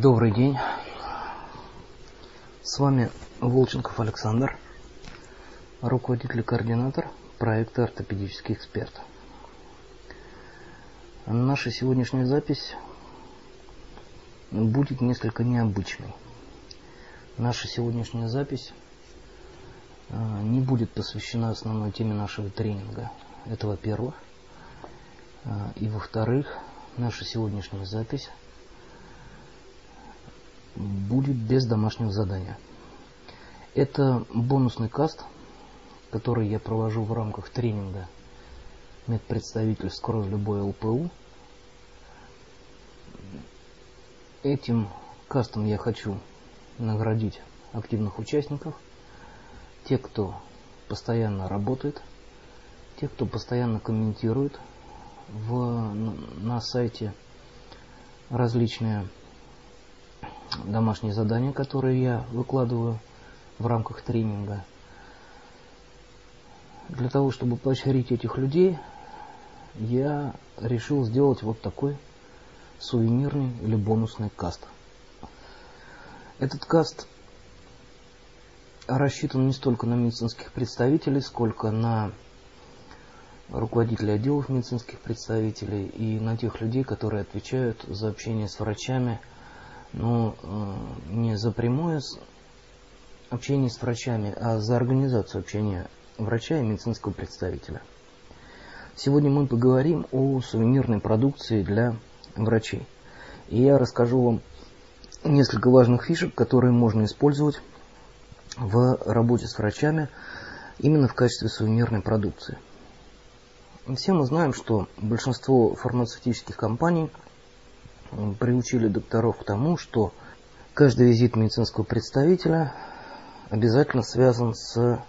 Добрый день. С вами Волченков Александр, руководитель и координатор проекта «Ортопедический эксперт». Наша сегодняшняя запись будет несколько необычной. Наша сегодняшняя запись а, не будет посвящена основной теме нашего тренинга. Это во-первых. А, и во-вторых, наша сегодняшняя запись будет без домашнего задания. Это бонусный каст, который я провожу в рамках тренинга медпредставитель скоро любой ЛПУ. Этим кастом я хочу наградить активных участников, те, кто постоянно работает, те, кто постоянно комментирует в, на сайте различные домашние задания, которые я выкладываю в рамках тренинга. Для того, чтобы поощрить этих людей, я решил сделать вот такой сувенирный или бонусный каст. Этот каст рассчитан не столько на медицинских представителей, сколько на руководителей отделов медицинских представителей и на тех людей, которые отвечают за общение с врачами, но э, не за прямое общение с врачами, а за организацию общения врача и медицинского представителя. Сегодня мы поговорим о сувенирной продукции для врачей. И я расскажу вам несколько важных фишек, которые можно использовать в работе с врачами именно в качестве сувенирной продукции. Все мы знаем, что большинство фармацевтических компаний приучили докторов к тому, что каждый визит медицинского представителя обязательно связан с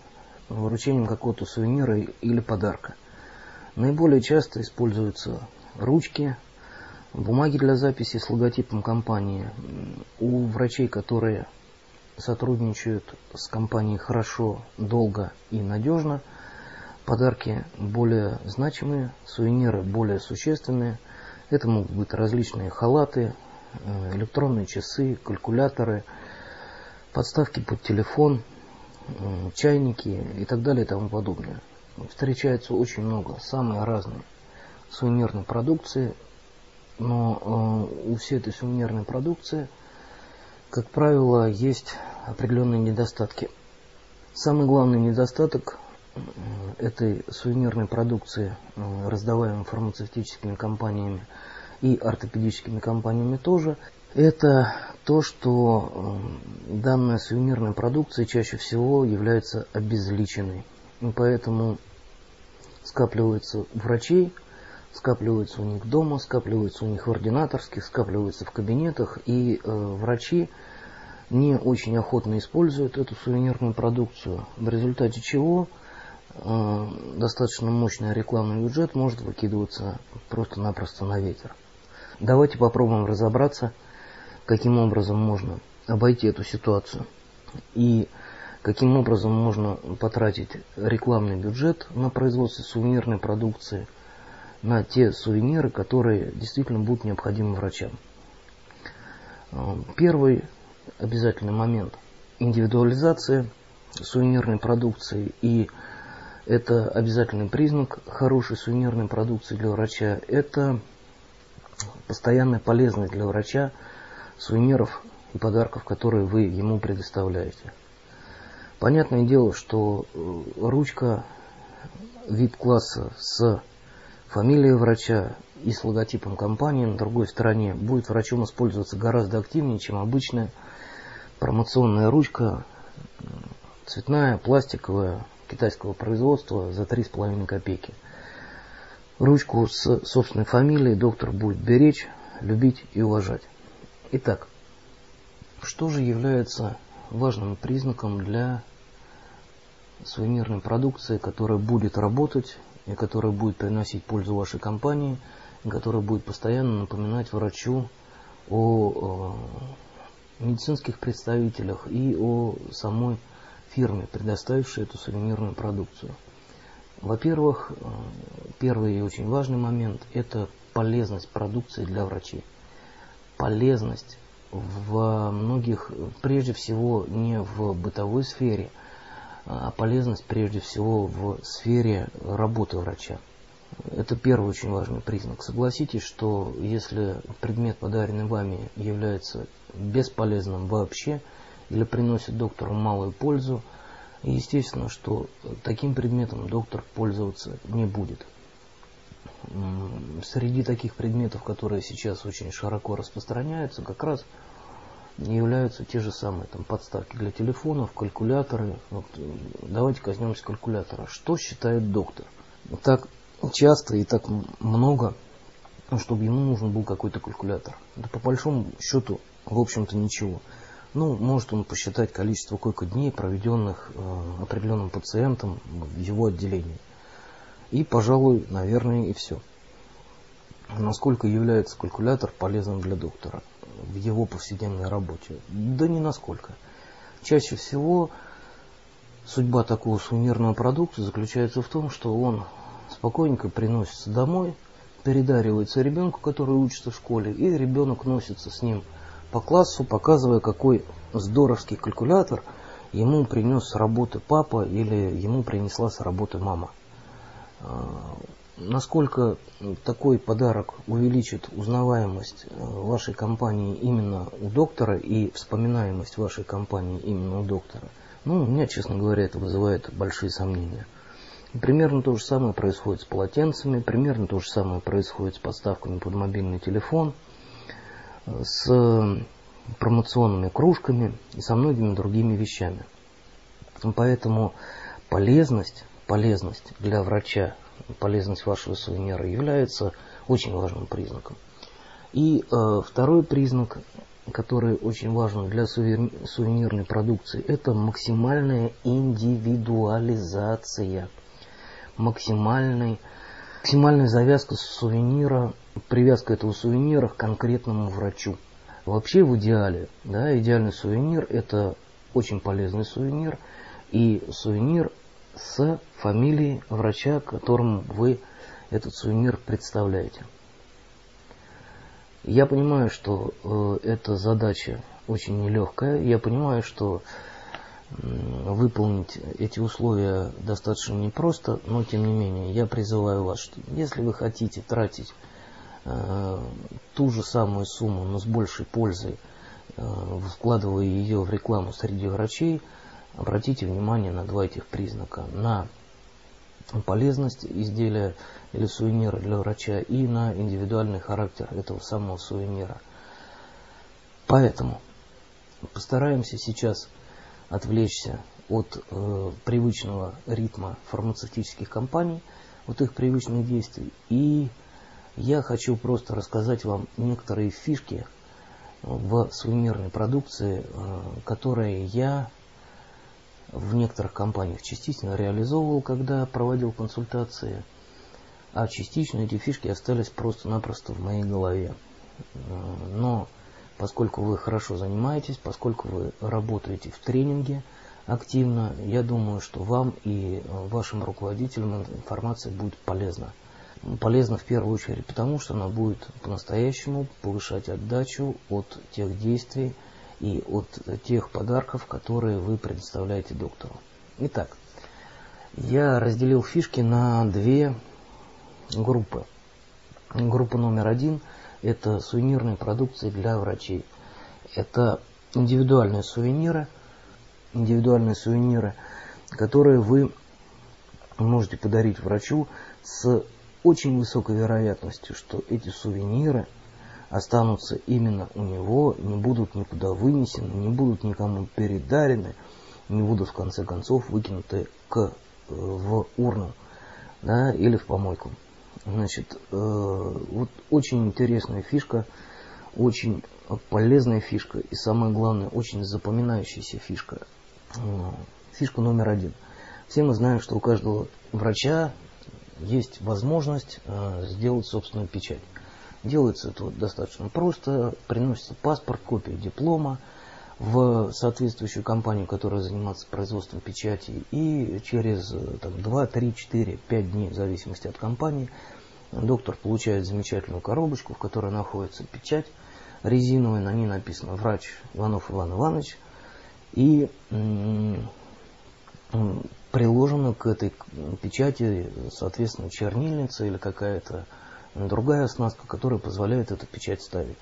вручением какого-то сувенира или подарка. Наиболее часто используются ручки, бумаги для записи с логотипом компании. У врачей, которые сотрудничают с компанией хорошо, долго и надежно – Подарки более значимые, сувениры более существенные. Это могут быть различные халаты, э, электронные часы, калькуляторы, подставки под телефон, э, чайники и так далее и тому подобное. Встречается очень много самой разной сувенирной продукции, но э, у всей этой сувенирной продукции, как правило, есть определенные недостатки. Самый главный недостаток этой сувенирной продукции, э, раздаваемой фармацевтическими компаниями и ортопедическими компаниями тоже, это то, что э, данная сувенирная продукция чаще всего является обезличенной. И поэтому скапливается у врачей, скапливается у них дома, скапливается у них в ординаторских, скапливается в кабинетах, и э, врачи не очень охотно используют эту сувенирную продукцию, в результате чего достаточно мощный рекламный бюджет может выкидываться просто-напросто на ветер. Давайте попробуем разобраться, каким образом можно обойти эту ситуацию и каким образом можно потратить рекламный бюджет на производство сувенирной продукции, на те сувениры, которые действительно будут необходимы врачам. Э, первый обязательный момент – индивидуализация сувенирной продукции и это обязательный признак хорошей сувенирной продукции для врача. Это постоянная полезность для врача сувениров и подарков, которые вы ему предоставляете. Понятное дело, что э, ручка вид класса с фамилией врача и с логотипом компании на другой стороне будет врачом использоваться гораздо активнее, чем обычная промоционная ручка, цветная, пластиковая, китайского производства за 3,5 копейки. Ручку с собственной фамилией доктор будет беречь, любить и уважать. Итак, что же является важным признаком для сувенирной продукции, которая будет работать и которая будет приносить пользу вашей компании, и которая будет постоянно напоминать врачу о медицинских представителях и о самой фирме, предоставившей эту сувенирную продукцию. Во-первых, э, первый и очень важный момент – это полезность продукции для врачей. Полезность во многих, прежде всего, не в бытовой сфере, а полезность прежде всего в сфере работы врача. Это первый очень важный признак. Согласитесь, что если предмет, подаренный вами, является бесполезным вообще или приносит доктору малую пользу, естественно, что таким предметом доктор пользоваться не будет. Среди таких предметов, которые сейчас очень широко распространяются, как раз являются те же самые там, подставки для телефонов, калькуляторы. Вот, давайте коснемся калькулятора. Что считает доктор? Так часто и так много, чтобы ему нужен был какой-то калькулятор. Да по большому счету, в общем-то, ничего. Ну, может он посчитать количество койко-дней, проведенных э, определенным пациентом в его отделении. И, пожалуй, наверное, и все. Насколько является калькулятор полезным для доктора в его повседневной работе? Да не насколько. Чаще всего судьба такого сувенирного продукта заключается в том, что он спокойненько приносится домой, передаривается ребенку, который учится в школе, и ребенок носится с ним по классу, показывая, какой здоровский калькулятор ему принес с работы папа или ему принесла с работы мама. А, насколько такой подарок увеличит узнаваемость э, вашей компании именно у доктора и вспоминаемость вашей компании именно у доктора, ну, у меня, честно говоря, это вызывает большие сомнения. Примерно то же самое происходит с полотенцами, примерно то же самое происходит с подставками под мобильный телефон, с промоционными кружками и со многими другими вещами. Поэтому полезность, полезность для врача, полезность вашего сувенира является очень важным признаком. И э, второй признак, который очень важен для сувенирной продукции, это максимальная индивидуализация максимальной, максимальная завязка сувенира, привязка этого сувенира к конкретному врачу. Вообще в идеале, да, идеальный сувенир это очень полезный сувенир и сувенир с фамилией врача, которому вы этот сувенир представляете. Я понимаю, что э, эта задача очень нелегкая. Я понимаю, что выполнить эти условия достаточно непросто, но тем не менее я призываю вас, что если вы хотите тратить э, ту же самую сумму, но с большей пользой, э, вкладывая ее в рекламу среди врачей, обратите внимание на два этих признака. На полезность изделия или сувенира для врача и на индивидуальный характер этого самого сувенира. Поэтому постараемся сейчас отвлечься от э, привычного ритма фармацевтических компаний, от их привычных действий. И я хочу просто рассказать вам некоторые фишки в сувенирной продукции, э, которые я в некоторых компаниях частично реализовывал, когда проводил консультации, а частично эти фишки остались просто-напросто в моей голове. Э, но поскольку вы хорошо занимаетесь, поскольку вы работаете в тренинге активно, я думаю, что вам и э, вашим руководителям информация будет полезна. Полезна в первую очередь потому, что она будет по-настоящему повышать отдачу от тех действий и от тех подарков, которые вы предоставляете доктору. Итак, я разделил фишки на две группы. Группа номер один – это сувенирные продукции для врачей. Это индивидуальные сувениры, индивидуальные сувениры, которые вы можете подарить врачу с очень высокой вероятностью, что эти сувениры останутся именно у него, не будут никуда вынесены, не будут никому передарены, не будут в конце концов выкинуты к, э, в урну да, или в помойку. Значит, э, вот очень интересная фишка, очень полезная фишка и самое главное, очень запоминающаяся фишка. Э, фишка номер один. Все мы знаем, что у каждого врача есть возможность э, сделать собственную печать. Делается это достаточно просто, приносится паспорт, копия диплома, в соответствующую компанию, которая занимается производством печати, и через там, 2, 3, 4, 5 дней, в зависимости от компании, доктор получает замечательную коробочку, в которой находится печать, резиновой, на ней написано «Врач Иванов Иван Иванович», и приложена к этой печати, соответственно, чернильница или какая-то другая оснастка, которая позволяет эту печать ставить.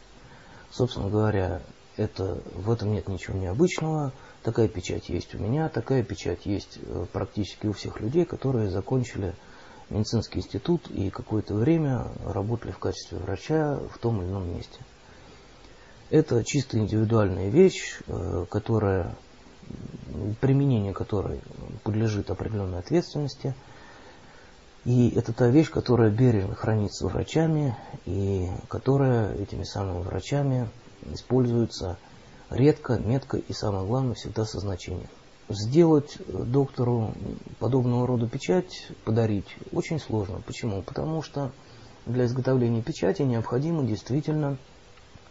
Собственно говоря, это, в этом нет ничего необычного. Такая печать есть у меня, такая печать есть э, практически у всех людей, которые закончили медицинский институт и какое-то время работали в качестве врача в том или ином месте. Это чисто индивидуальная вещь, э, которая, применение которой подлежит определенной ответственности. И это та вещь, которая бережно хранится врачами и которая этими самыми врачами используется редко, метко и, самое главное, всегда со значением. Сделать доктору подобного рода печать, подарить, очень сложно. Почему? Потому что для изготовления печати необходимо действительно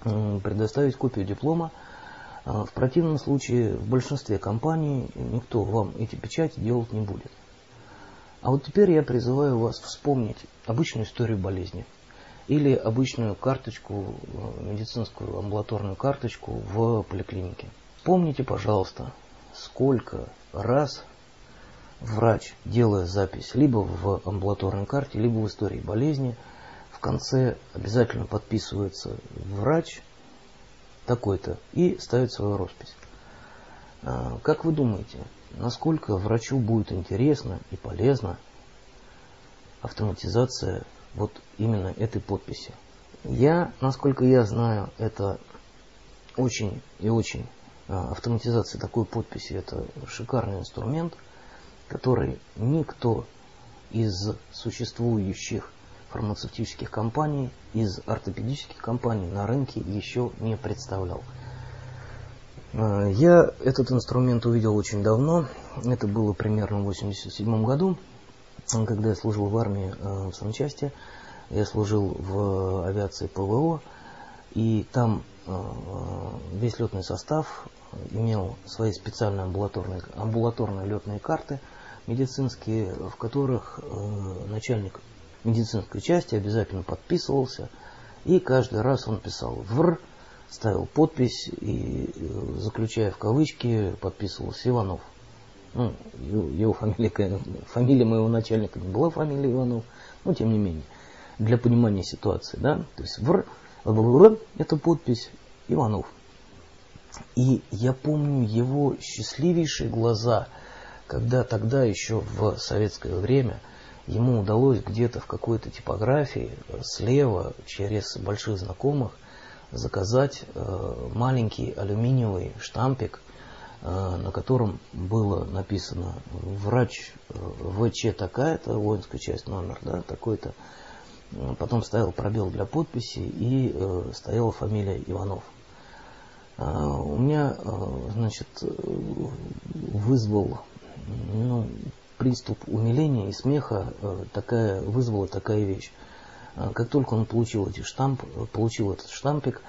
предоставить копию диплома. А в противном случае в большинстве компаний никто вам эти печати делать не будет. А вот теперь я призываю вас вспомнить обычную историю болезни или обычную карточку, э, медицинскую амбулаторную карточку в поликлинике. Помните, пожалуйста, сколько раз врач, делая запись либо в амбулаторной карте, либо в истории болезни, в конце обязательно подписывается врач такой-то и ставит свою роспись. А, как вы думаете, насколько врачу будет интересно и полезно автоматизация вот именно этой подписи. Я, насколько я знаю, это очень и очень а, автоматизация такой подписи это шикарный инструмент, который никто из существующих фармацевтических компаний, из ортопедических компаний на рынке еще не представлял. А, я этот инструмент увидел очень давно. Это было примерно в 1987 году когда я служил в армии э, в санчасти, я служил в авиации ПВО, и там э, весь летный состав имел свои специальные амбулаторные, амбулаторные летные карты медицинские, в которых э, начальник медицинской части обязательно подписывался, и каждый раз он писал «ВР», ставил подпись и, заключая в кавычки, подписывался Иванов – ну, его фамилия, фамилия моего начальника не была фамилия Иванов, но тем не менее, для понимания ситуации, да, то есть в, в это подпись Иванов. И я помню его счастливейшие глаза, когда тогда еще в советское время ему удалось где-то в какой-то типографии слева через больших знакомых заказать э, маленький алюминиевый штампик Э, на котором было написано врач э, ВЧ такая-то, воинская часть номер, да, такой-то. Потом ставил пробел для подписи и э, стояла фамилия Иванов. У меня, значит, вызвал ну, приступ умиления и смеха такая, вызвала такая вещь. Как только он получил эти штамп, получил этот штампик,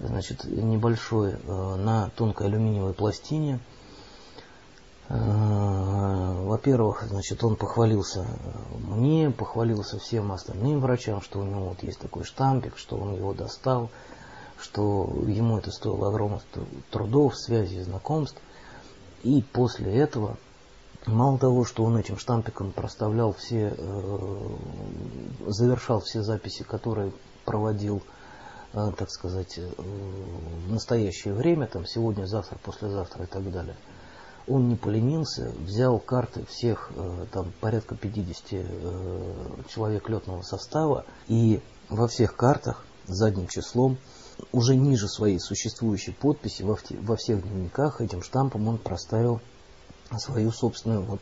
значит, небольшой э, на тонкой алюминиевой пластине. Э, во-первых, значит, он похвалился мне, похвалился всем остальным врачам, что у него вот есть такой штампик, что он его достал, что ему это стоило огромных трудов, связей, знакомств. И после этого, мало того, что он этим штампиком проставлял все, э, завершал все записи, которые проводил Э, так сказать, э, в настоящее время, там сегодня, завтра, послезавтра и так далее, он не поленился, взял карты всех, э, там порядка 50 человек летного состава, и во всех картах задним числом, уже ниже своей существующей подписи, во, во всех дневниках этим штампом он проставил свою собственную вот,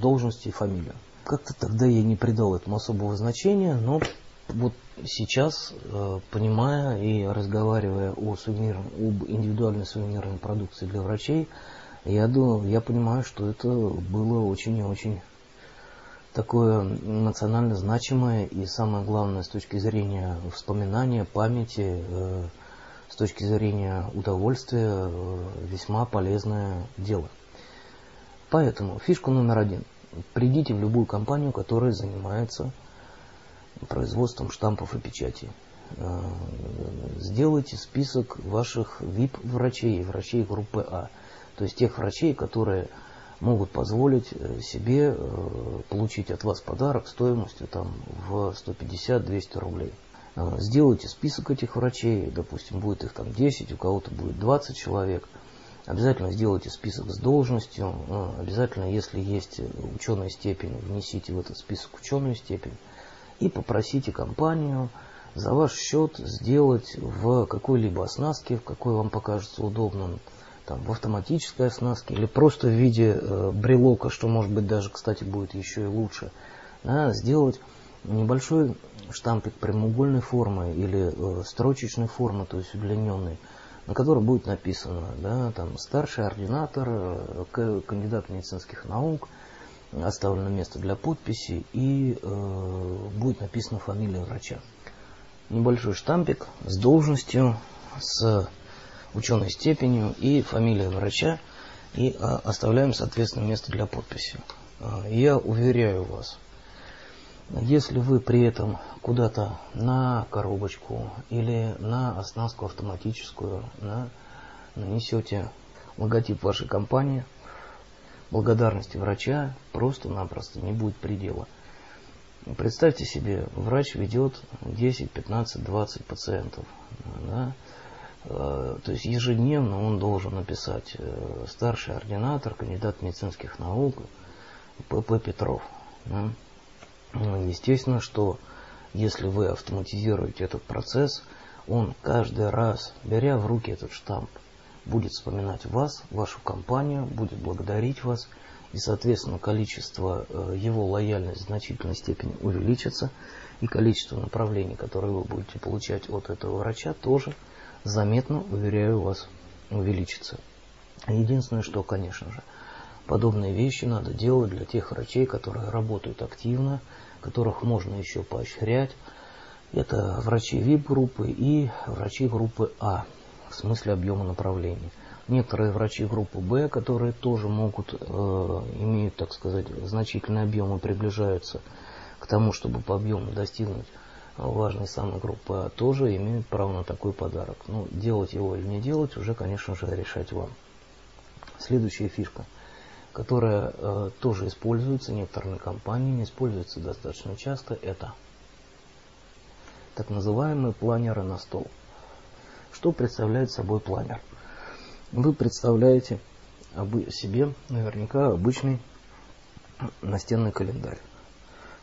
должность и фамилию. Как-то тогда я не придал этому особого значения, но вот сейчас, э, понимая и разговаривая о сувенир, об индивидуальной сувенирной продукции для врачей, я, думаю, я понимаю, что это было очень и очень такое национально значимое и самое главное с точки зрения вспоминания, памяти, э, с точки зрения удовольствия э, весьма полезное дело. Поэтому фишка номер один. Придите в любую компанию, которая занимается производством штампов и печати. Э, сделайте список ваших VIP-врачей, врачей группы А. То есть тех врачей, которые могут позволить э, себе э, получить от вас подарок стоимостью там, в 150-200 рублей. Сделайте список этих врачей, допустим, будет их там 10, у кого-то будет 20 человек. Обязательно сделайте список с должностью, обязательно, если есть ученая степень, внесите в этот список ученую степень и попросите компанию за ваш счет сделать в какой-либо оснастке, в какой вам покажется удобным, там, в автоматической оснастке или просто в виде э, брелока, что может быть даже, кстати, будет еще и лучше, да, сделать небольшой штампик прямоугольной формы или э, строчечной формы, то есть удлиненной, на которой будет написано, да, там, старший ординатор, э, кандидат медицинских наук, оставлено место для подписи и э, будет написана фамилия врача. Небольшой штампик с должностью, с ученой степенью и фамилия врача и а, оставляем, соответственно, место для подписи. А, я уверяю вас, если вы при этом куда-то на коробочку или на оснастку автоматическую да, нанесете логотип вашей компании, благодарности врача просто-напросто не будет предела. Представьте себе, врач ведет 10, 15, 20 пациентов. Да? Э, то есть ежедневно он должен написать э, старший ординатор, кандидат медицинских наук П.П. Петров. Да? Ну, естественно, что если вы автоматизируете этот процесс, он каждый раз, беря в руки этот штамп, будет вспоминать вас, вашу компанию, будет благодарить вас, и, соответственно, количество э, его лояльности в значительной степени увеличится, и количество направлений, которые вы будете получать от этого врача, тоже – заметно, уверяю вас, увеличится. Единственное, что, конечно же, подобные вещи надо делать для тех врачей, которые работают активно, которых можно еще поощрять. Это врачи ВИП-группы и врачи группы А, в смысле объема направлений. Некоторые врачи группы Б, которые тоже могут, э, имеют, так сказать, значительный объем и приближаются к тому, чтобы по объему достигнуть важной самой группы А тоже имеют право на такой подарок. Ну, делать его или не делать, уже, конечно же, решать вам. Следующая фишка, которая э, тоже используется некоторыми компаниями, используется достаточно часто, это так называемые планеры на стол. Что представляет собой планер? Вы представляете себе наверняка обычный настенный календарь.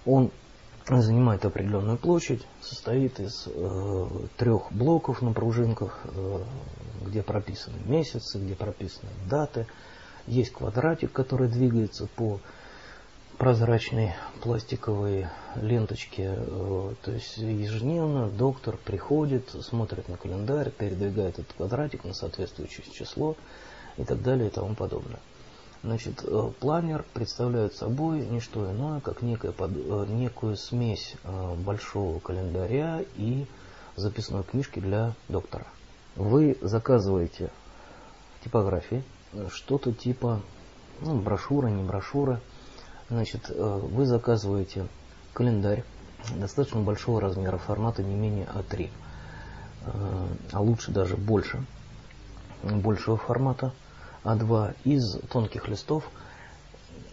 Он занимает определенную площадь, состоит из э, трех блоков на пружинках, э, где прописаны месяцы, где прописаны даты. Есть квадратик, который двигается по прозрачной пластиковой ленточке. То есть ежедневно доктор приходит, смотрит на календарь, передвигает этот квадратик на соответствующее число и так далее и тому подобное. Значит, э, планер представляет собой не что иное, как некая, э, некую смесь э, большого календаря и записной книжки для доктора. Вы заказываете в типографии что-то типа ну, брошюра, не брошюра. Значит, вы заказываете календарь достаточно большого размера, формата не менее А3, а лучше даже больше, большего формата – а2 из тонких листов,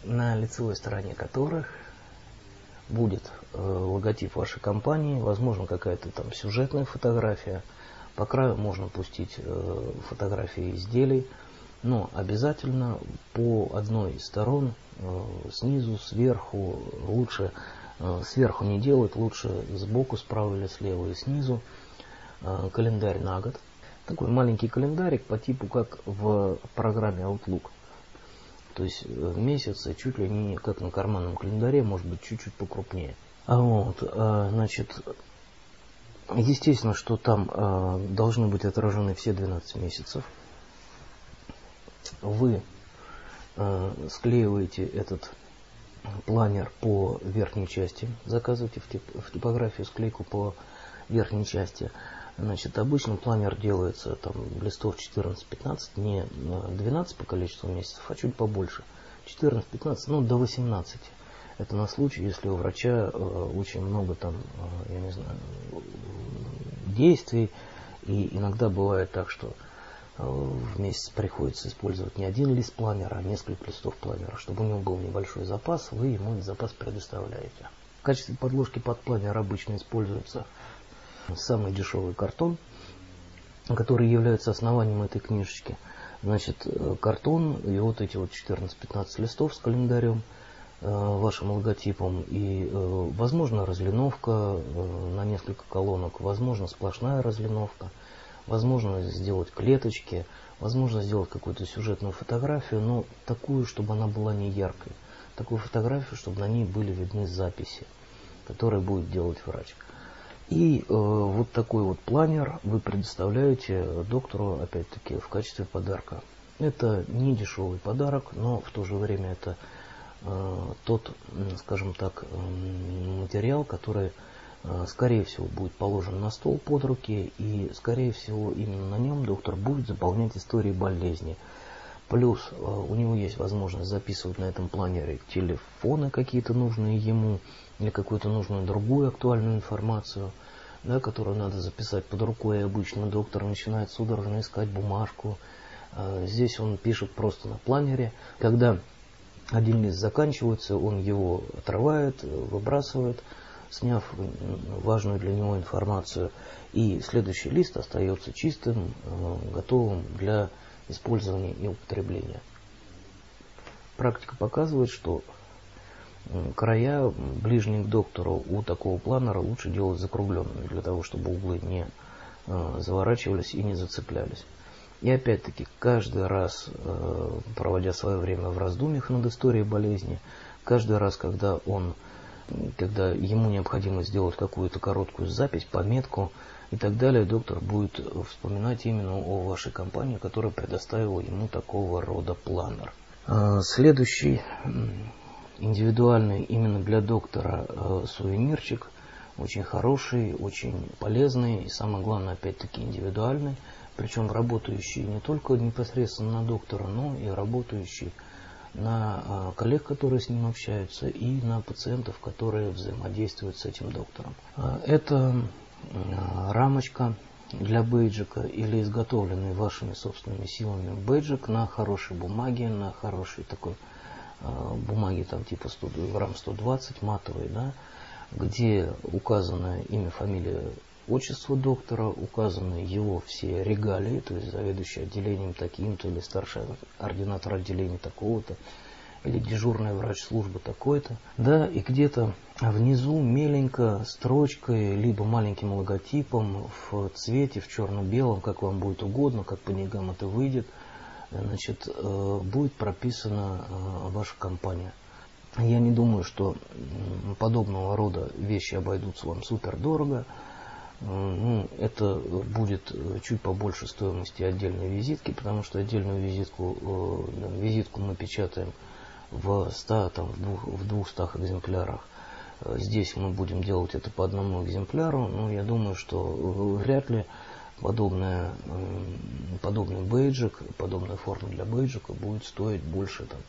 на лицевой стороне которых будет э, логотип вашей компании, возможно какая-то там сюжетная фотография, по краю можно пустить э, фотографии изделий, но обязательно по одной из сторон, э, снизу, сверху, лучше э, сверху не делать, лучше сбоку, справа или слева и снизу, э, календарь на год – такой маленький календарик по типу как в программе Outlook. То есть месяцы чуть ли не как на карманном календаре, может быть чуть-чуть покрупнее. А вот, значит, естественно, что там должны быть отражены все 12 месяцев. Вы а, склеиваете этот планер по верхней части, заказываете в, тип, в типографию склейку по верхней части. Значит, обычно планер делается там листов 14-15, не 12 по количеству месяцев, а чуть побольше. 14-15, ну до 18. Это на случай, если у врача э, очень много там, э, я не знаю, действий, И иногда бывает так, что э, в месяц приходится использовать не один лист планера, а несколько листов планера. Чтобы у него был небольшой запас, вы ему этот запас предоставляете. В качестве подложки под планер обычно используется самый дешевый картон, который является основанием этой книжечки. Значит, э, картон и вот эти вот 14-15 листов с календарем – Э, вашим логотипом и, э, возможно, разлиновка э, на несколько колонок, возможно, сплошная разлиновка, возможно, сделать клеточки, возможно, сделать какую-то сюжетную фотографию, но такую, чтобы она была не яркой. Такую фотографию, чтобы на ней были видны записи, которые будет делать врач. И э, вот такой вот планер вы предоставляете доктору, опять-таки, в качестве подарка. Это не дешевый подарок, но в то же время это Э, тот, скажем так, материал, который, э, скорее всего, будет положен на стол под руки, и, скорее всего, именно на нем доктор будет заполнять истории болезни. Плюс э, у него есть возможность записывать на этом планере телефоны какие-то нужные ему, или какую-то нужную другую актуальную информацию, да, которую надо записать под рукой, и обычно доктор начинает судорожно искать бумажку. Здесь он пишет просто на планере. Когда один лист заканчивается, он его отрывает, выбрасывает, сняв важную для него информацию. И следующий лист остается чистым, э, готовым для использования и употребления. Практика показывает, что края, ближние к доктору, у такого планера лучше делать закругленными, для того, чтобы углы не э, заворачивались и не зацеплялись. И опять-таки, каждый раз, э, проводя свое время в раздумьях над историей болезни, каждый раз, когда он, когда ему необходимо сделать какую-то короткую запись, пометку и так далее, доктор будет вспоминать именно о вашей компании, которая предоставила ему такого рода планер. А, следующий индивидуальный именно для доктора э, сувенирчик, очень хороший, очень полезный и самое главное, опять-таки, индивидуальный – причем работающий не только непосредственно на доктора, но и работающий на а, коллег, которые с ним общаются, и на пациентов, которые взаимодействуют с этим доктором. А, это рамочка для бейджика или изготовленный вашими собственными силами бейджик на хорошей бумаге, на хорошей такой а, бумаге там типа 100, грамм 120 матовой, да, где указано имя, фамилия, отчество доктора, указаны его все регалии, то есть заведующий отделением таким-то, или старший ординатор отделения такого-то, или дежурный врач службы такой-то. Да, и где-то внизу меленько строчкой, либо маленьким логотипом в цвете, в черно-белом, как вам будет угодно, как по деньгам это выйдет, значит, э, будет прописана э, ваша компания. Я не думаю, что подобного рода вещи обойдутся вам супер дорого ну, это будет э, чуть побольше стоимости отдельной визитки, потому что отдельную визитку, э, визитку мы печатаем в 100, там, в 200 экземплярах. Э, здесь мы будем делать это по одному экземпляру, но я думаю, что вряд ли подобная, подобный бейджик, подобная форма для бейджика будет стоить больше там,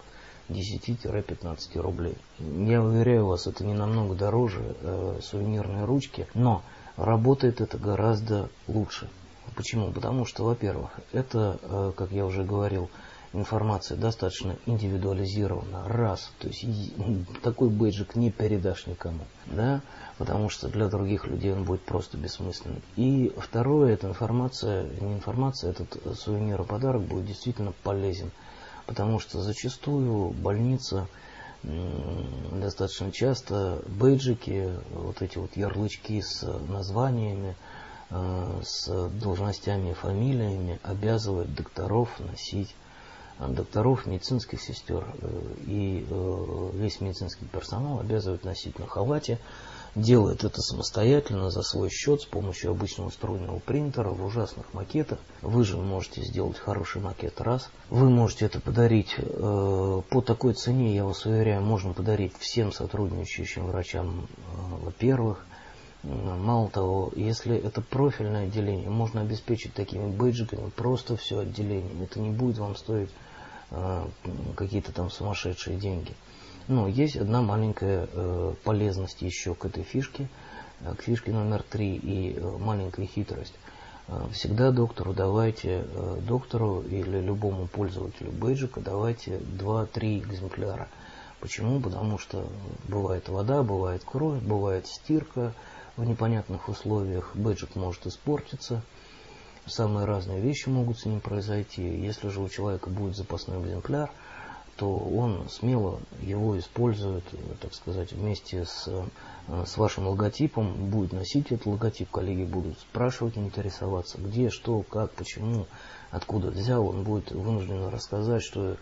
10-15 рублей. Я уверяю вас, это не намного дороже э, сувенирной ручки, но работает это гораздо лучше. Почему? Потому что, во-первых, это, э, как я уже говорил, информация достаточно индивидуализирована. Раз, то есть такой бейджик не передашь никому, да, потому что для других людей он будет просто бессмысленным. И второе, эта информация, не информация, этот сувенир и подарок будет действительно полезен, потому что зачастую больница достаточно часто бейджики, вот эти вот ярлычки с названиями, э, с должностями и фамилиями обязывают докторов носить а докторов, медицинских сестер. Э, и э, весь медицинский персонал обязывают носить на халате делает это самостоятельно за свой счет с помощью обычного встроенного принтера в ужасных макетах. Вы же можете сделать хороший макет раз. Вы можете это подарить э, по такой цене, я вас уверяю, можно подарить всем сотрудничающим врачам, э, во-первых. Мало того, если это профильное отделение, можно обеспечить такими бейджиками просто все отделение. Это не будет вам стоить э, какие-то там сумасшедшие деньги. Но есть одна маленькая э, полезность еще к этой фишке, э, к фишке номер три и э, маленькая хитрость. всегда доктору давайте, доктору или любому пользователю бейджика давайте 2-3 экземпляра. Почему? Потому что бывает вода, бывает кровь, бывает стирка в непонятных условиях, бейджик может испортиться, самые разные вещи могут с ним произойти. Если же у человека будет запасной экземпляр – то он смело его использует, так сказать, вместе с, э, с вашим логотипом, будет носить этот логотип, коллеги будут спрашивать, интересоваться, где, что, как, почему, откуда взял, он будет вынужден рассказать, что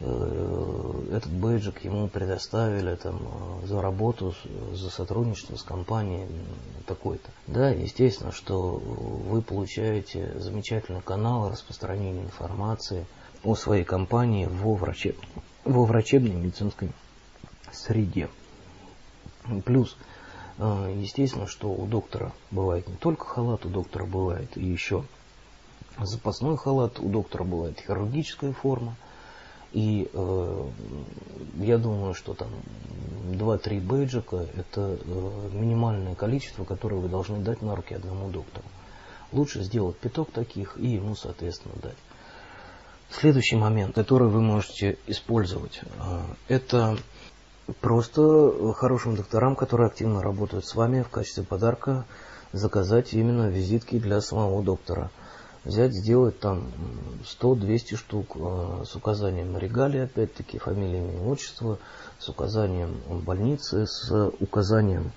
э, этот бейджик ему предоставили там, э, за работу, за сотрудничество с компанией такой-то. Да, естественно, что вы получаете замечательный канал распространения информации – о своей компании во, врачеб... во врачебной медицинской среде. Плюс, э, естественно, что у доктора бывает не только халат, у доктора бывает и еще запасной халат, у доктора бывает хирургическая форма. И э, я думаю, что там 2-3 бейджика это э, минимальное количество, которое вы должны дать на руки одному доктору. Лучше сделать пяток таких и ему, соответственно, дать. Следующий момент, который вы можете использовать, э, это просто хорошим докторам, которые активно работают с вами в качестве подарка, заказать именно визитки для самого доктора. Взять, сделать там 100-200 штук э, с указанием регалии, опять-таки, фамилия, имя, отчество, с указанием больницы, с указанием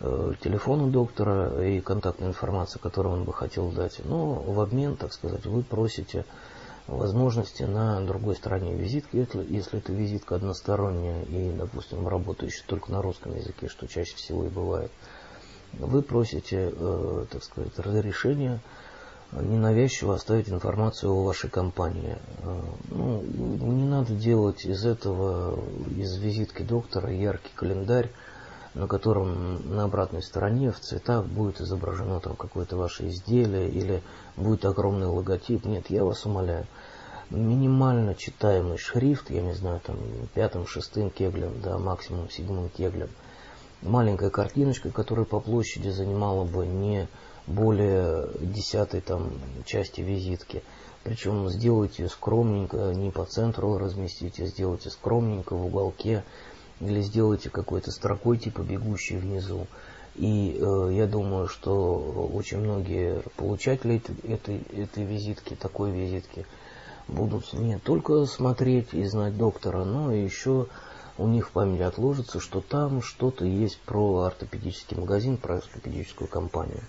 э, телефона доктора и контактной информации, которую он бы хотел дать. Но в обмен, так сказать, вы просите возможности на другой стороне визитки, если, если это визитка односторонняя и, допустим, работающая только на русском языке, что чаще всего и бывает, вы просите, э, так сказать, разрешения ненавязчиво оставить информацию о вашей компании. Э, ну, не надо делать из этого, из визитки доктора яркий календарь, на котором на обратной стороне в цветах будет изображено там какое-то ваше изделие или будет огромный логотип. Нет, я вас умоляю. Минимально читаемый шрифт, я не знаю, там пятым, шестым кеглем, да, максимум седьмым кеглем. Маленькая картиночка, которая по площади занимала бы не более десятой там части визитки. Причем сделайте скромненько, не по центру разместите, сделайте скромненько в уголке, или сделайте какой-то строкой типа бегущий внизу. И э, я думаю, что очень многие получатели этой, этой, визитки, такой визитки, будут не только смотреть и знать доктора, но еще у них в памяти отложится, что там что-то есть про ортопедический магазин, про ортопедическую компанию.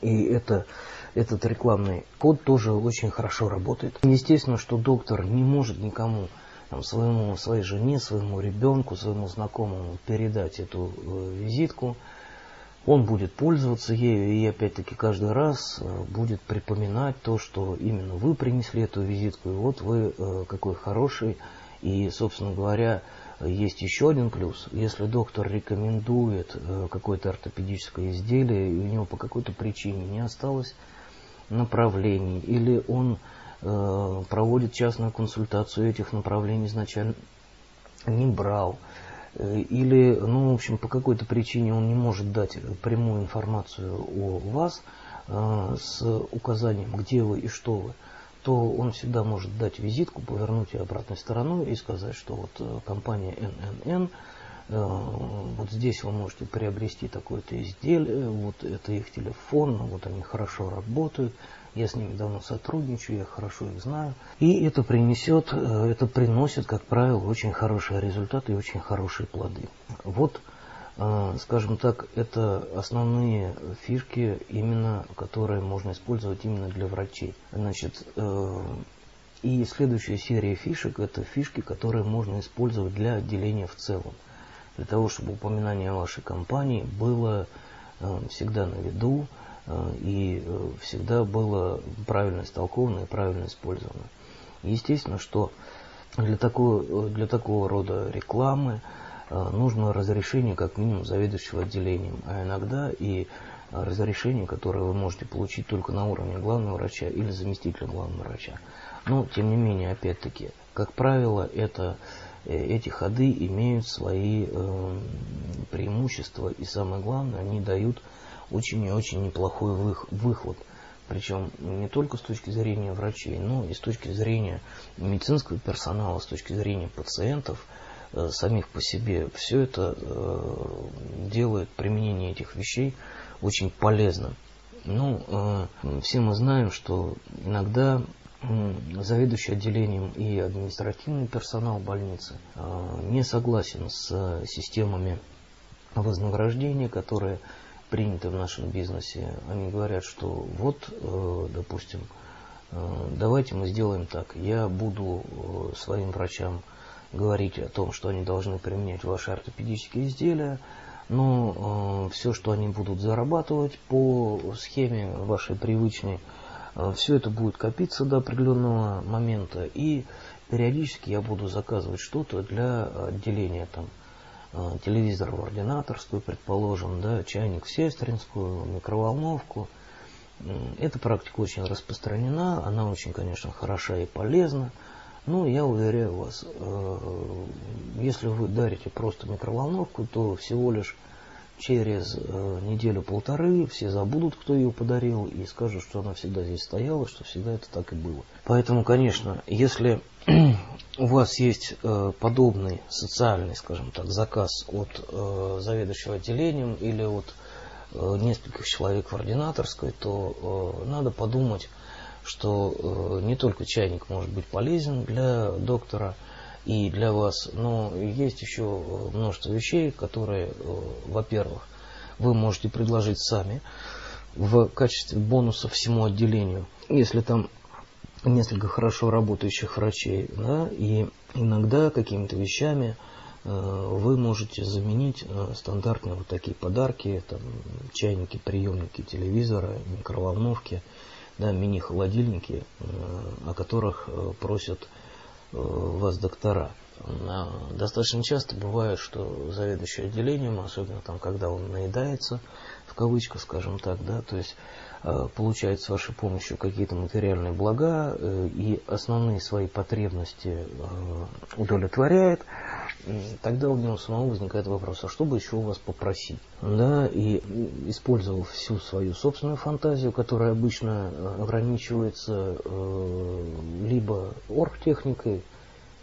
И это, этот рекламный код тоже очень хорошо работает. Естественно, что доктор не может никому там, своему, своей жене, своему ребенку, своему знакомому передать эту э, визитку. Он будет пользоваться ею и опять-таки каждый раз э, будет припоминать то, что именно вы принесли эту визитку, и вот вы э, какой хороший. И, собственно говоря, есть еще один плюс. Если доктор рекомендует э, какое-то ортопедическое изделие, и у него по какой-то причине не осталось направлений, или он проводит частную консультацию этих направлений изначально не брал, э, или, ну, в общем, по какой-то причине он не может дать прямую информацию о вас э, с указанием, где вы и что вы, то он всегда может дать визитку, повернуть ее обратной стороной и сказать, что вот компания ННН, вот здесь вы можете приобрести такое-то изделие, вот это их телефон, вот они хорошо работают, я с ними давно сотрудничаю, я хорошо их знаю. И это принесет, э, это приносит, как правило, очень хорошие результаты и очень хорошие плоды. Вот, э, скажем так, это основные фишки, именно, которые можно использовать именно для врачей. Значит, э, и следующая серия фишек – это фишки, которые можно использовать для отделения в целом. Для того, чтобы упоминание вашей компании было всегда на виду, и э, всегда было правильно истолковано и правильно использовано. Естественно, что для такого, для такого рода рекламы э, нужно разрешение как минимум заведующего отделением, а иногда и разрешение, которое вы можете получить только на уровне главного врача или заместителя главного врача. Но, тем не менее, опять-таки, как правило, это, эти ходы имеют свои э, преимущества, и самое главное, они дают очень и очень неплохой выхлоп. Причем не только с точки зрения врачей, но и с точки зрения медицинского персонала, с точки зрения пациентов, э, самих по себе. Все это делает применение этих вещей очень полезным. Ну, все мы знаем, что иногда заведующий отделением и административный персонал больницы не согласен с системами вознаграждения, которые приняты в нашем бизнесе. Они говорят, что вот, э, допустим, э, давайте мы сделаем так. Я буду э, своим врачам говорить о том, что они должны применять ваши ортопедические изделия, но все, что они будут зарабатывать по схеме вашей привычной, все это будет копиться до определенного момента, и периодически я буду заказывать что-то для отделения там телевизор в ординаторскую, предположим, да, чайник в сестринскую, микроволновку. Эта практика очень распространена, она очень, конечно, хороша и полезна. Но я уверяю вас, э, если вы дарите просто микроволновку, то всего лишь через э, неделю-полторы все забудут, кто ее подарил, и скажут, что она всегда здесь стояла, что всегда это так и было. Поэтому, конечно, если у вас есть э, подобный социальный, скажем так, заказ от э, заведующего отделением или от нескольких человек в ординаторской, то надо подумать, что не только чайник может быть полезен для доктора, и для вас. Но есть еще э, множество вещей, которые, э, во-первых, вы можете предложить сами в качестве бонуса всему отделению. Если там несколько хорошо работающих врачей, да, и иногда какими-то вещами э, вы можете заменить стандартные вот такие подарки, там, чайники, приемники телевизора, микроволновки, да, мини-холодильники, о которых просят вас доктора. Достаточно часто бывает, что заведующий отделением, особенно там, когда он наедается, в кавычках, скажем так, да, то есть э, получает с вашей помощью какие-то материальные блага э, и основные свои потребности э, удовлетворяет, тогда у него самого возникает вопрос, а что бы еще у вас попросить? Да, и использовал всю свою собственную фантазию, которая обычно ограничивается либо оргтехникой,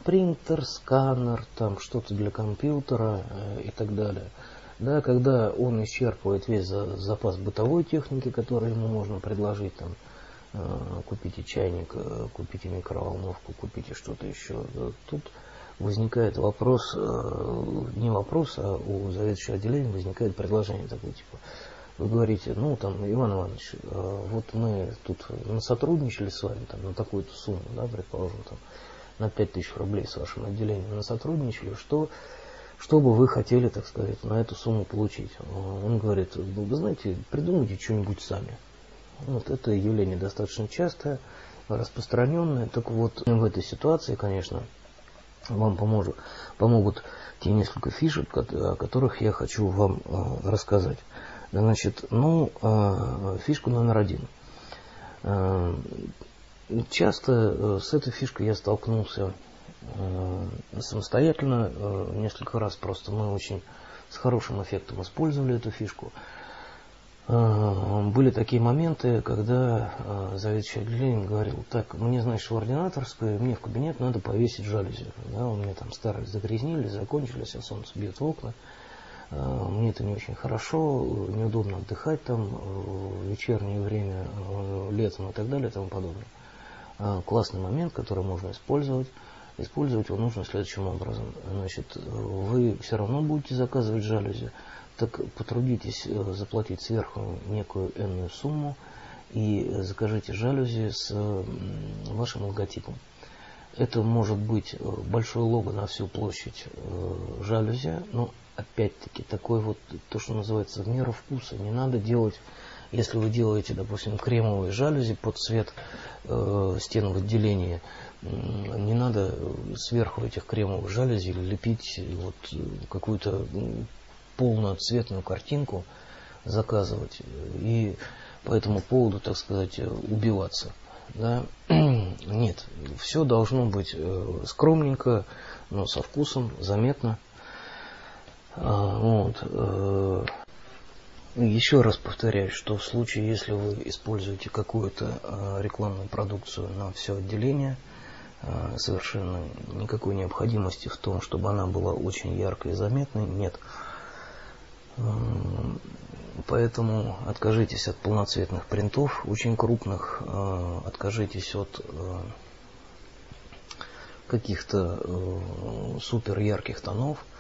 принтер, сканер, там что-то для компьютера э, и так далее. Да, когда он исчерпывает весь запас бытовой техники, который ему можно предложить, там, э, купите чайник, э, купите микроволновку, купите что-то еще, тут возникает вопрос, не вопрос, а у заведующего отделения возникает предложение такое, типа, вы говорите, ну там, Иван Иванович, вот мы тут сотрудничали с вами там, на такую-то сумму, да, предположим, там, на 5000 рублей с вашим отделением сотрудничали, что, что бы вы хотели, так сказать, на эту сумму получить? Он говорит, «Ну, вы знаете, придумайте что-нибудь сами. Вот это явление достаточно частое, распространенное. Так вот, в этой ситуации, конечно, вам поможет, помогут те несколько фишек, о которых я хочу вам э, рассказать. Значит, ну, э, фишку номер один. Э, Часто с этой фишкой я столкнулся самостоятельно, несколько раз просто мы очень с хорошим эффектом использовали эту фишку. Были такие моменты, когда заведующий отделением говорил, так, мне, значит, в ординаторской, мне в кабинет надо повесить жалюзи. Да, у меня там старые загрязнились, закончились, а солнце бьет в окна. Мне это не очень хорошо, неудобно отдыхать там в вечернее время, летом и так далее и тому подобное. А, классный момент, который можно использовать. Использовать его нужно следующим образом. Значит, вы все равно будете заказывать жалюзи, так потрудитесь э, заплатить сверху некую энную сумму и закажите жалюзи с вашим логотипом. Это может быть э, большой лого на всю площадь э, жалюзи, но опять-таки такой вот, то, что называется, в меру вкуса. Не надо делать если вы делаете, допустим, кремовые жалюзи под цвет э, стен в отделении, не надо сверху этих кремовых жалюзей лепить вот какую-то полную цветную картинку, заказывать и по этому поводу, так сказать, убиваться. Да? Нет, все должно быть э, скромненько, но со вкусом, заметно. А, вот. Э, Еще раз повторяю, что в случае, если вы используете какую-то э, рекламную продукцию на все отделение, совершенно никакой необходимости в том, чтобы она была очень яркой и заметной, нет. Поэтому откажитесь от полноцветных принтов, очень крупных, э, откажитесь от каких-то супер ярких тонов –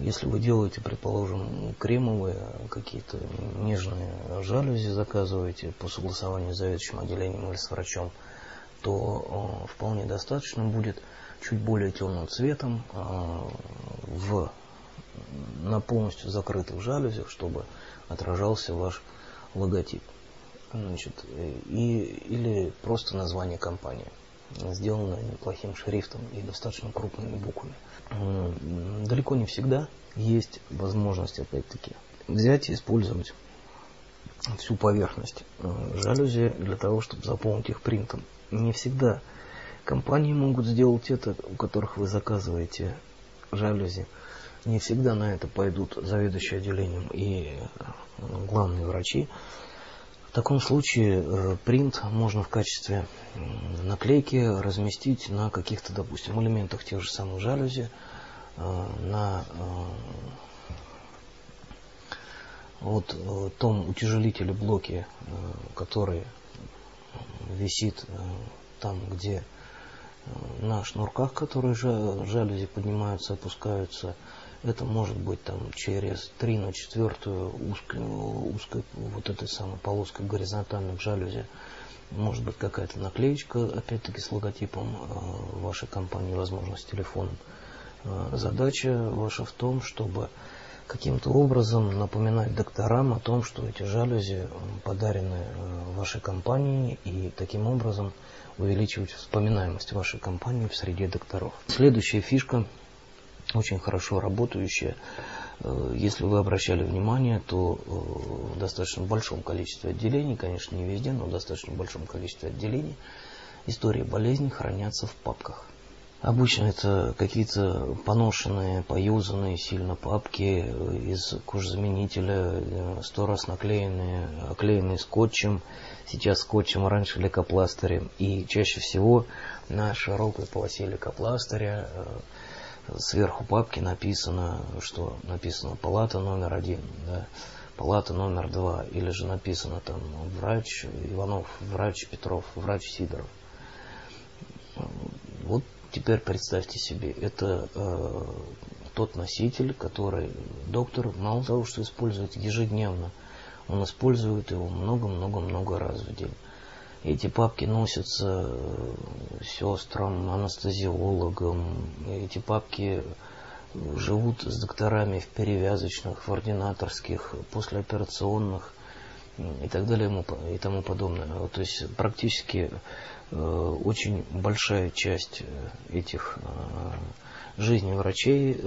если вы делаете, предположим, кремовые, какие-то нежные жалюзи заказываете по согласованию с заведующим отделением или с врачом, то э, вполне достаточно будет чуть более темным цветом э, в, на полностью закрытых жалюзях, чтобы отражался ваш логотип. Значит, и, или просто название компании сделано неплохим шрифтом и достаточно крупными буквами. Далеко не всегда есть возможность, опять-таки, взять и использовать всю поверхность э, жалюзи для того, чтобы заполнить их принтом. Не всегда компании могут сделать это, у которых вы заказываете жалюзи. Не всегда на это пойдут заведующие отделением и э, главные врачи. Таком случае э, принт можно в качестве наклейки разместить на каких-то, допустим, элементах тех же самых жалюзи, э, на вот том утяжелителе блоке, который висит там, где на шнурках, которые жалюзи поднимаются, опускаются, это может быть там через 3 на 4 узкой, узкой вот этой самой полоской горизонтальным жалюзи. Может быть какая-то наклеечка, опять-таки с логотипом э, вашей компании, возможно, с телефоном. Э, задача ваша в том, чтобы каким-то образом напоминать докторам о том, что эти жалюзи подарены э, вашей компании и таким образом увеличивать вспоминаемость вашей компании в среде докторов. Следующая фишка очень хорошо работающая. Э, если вы обращали внимание, то э, в достаточно большом количестве отделений, конечно не везде, но в достаточно большом количестве отделений, истории болезни хранятся в папках. Обычно это какие-то поношенные, поюзанные сильно папки э, из кожзаменителя, сто раз наклеенные, оклеенные скотчем, сейчас скотчем, раньше лейкопластырем. И чаще всего на широкой полосе лейкопластыря сверху папки написано, что написано палата номер один, да, палата номер два, или же написано там врач Иванов, врач Петров, врач Сидоров. Вот теперь представьте себе, это э, тот носитель, который доктор мало того, что использует ежедневно, он использует его много-много-много раз в день. Эти папки носятся э, сестрам, анестезиологам. Эти папки живут с докторами в перевязочных, в ординаторских, послеоперационных и так далее и тому подобное. То есть практически э, очень большая часть э, этих жизни врачей